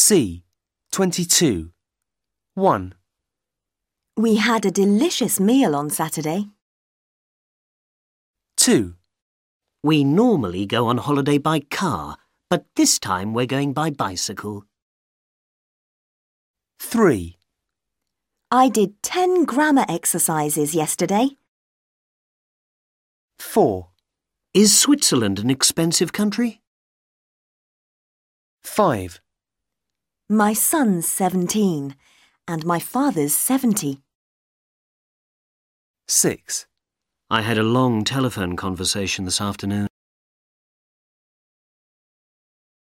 C. 22. 1, We had a delicious meal on Saturday. 2, We normally go on holiday by car, but this time we're going by bicycle. 3, I did 10 grammar exercises yesterday. 4, Is Switzerland an expensive country? 5, My son's 17 and my father's 70. 6. I had a long telephone conversation this afternoon.